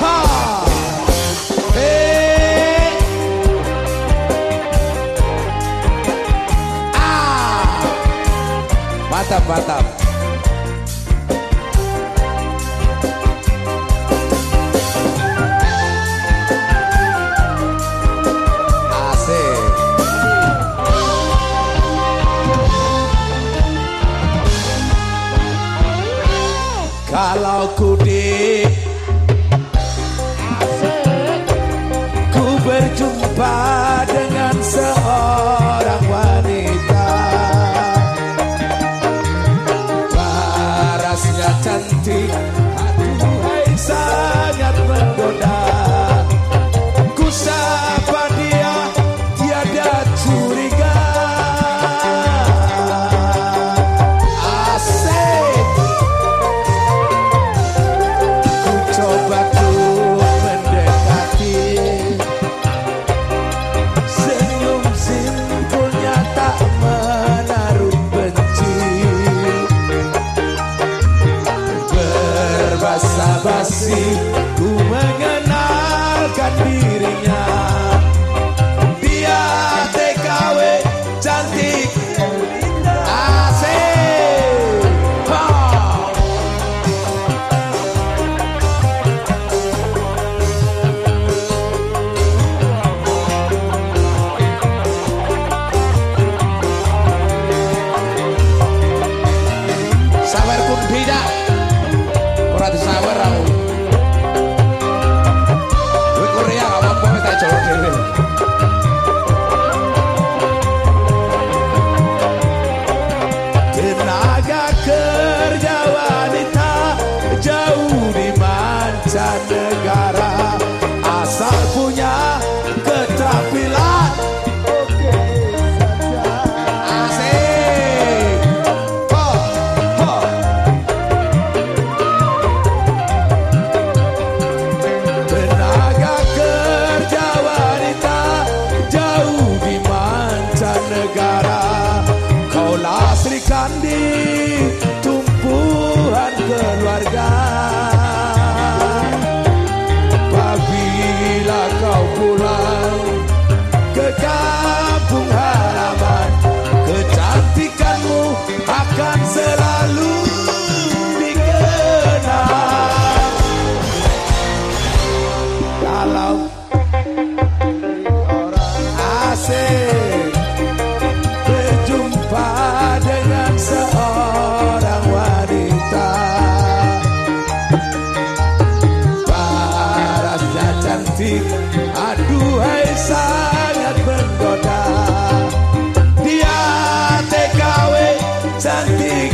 Ah! mantap mantap. sawer pun dak ora disawer aku kuwi Korea apa wis tak jolo dhewe. Tenaga kerja wanita jauh di mancanegara asal punya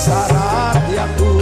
syarat yang ku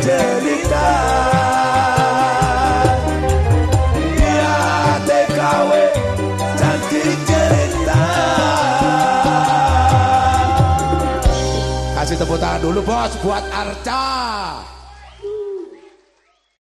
cerita Kasih tepuk tangan dulu bos buat Arca.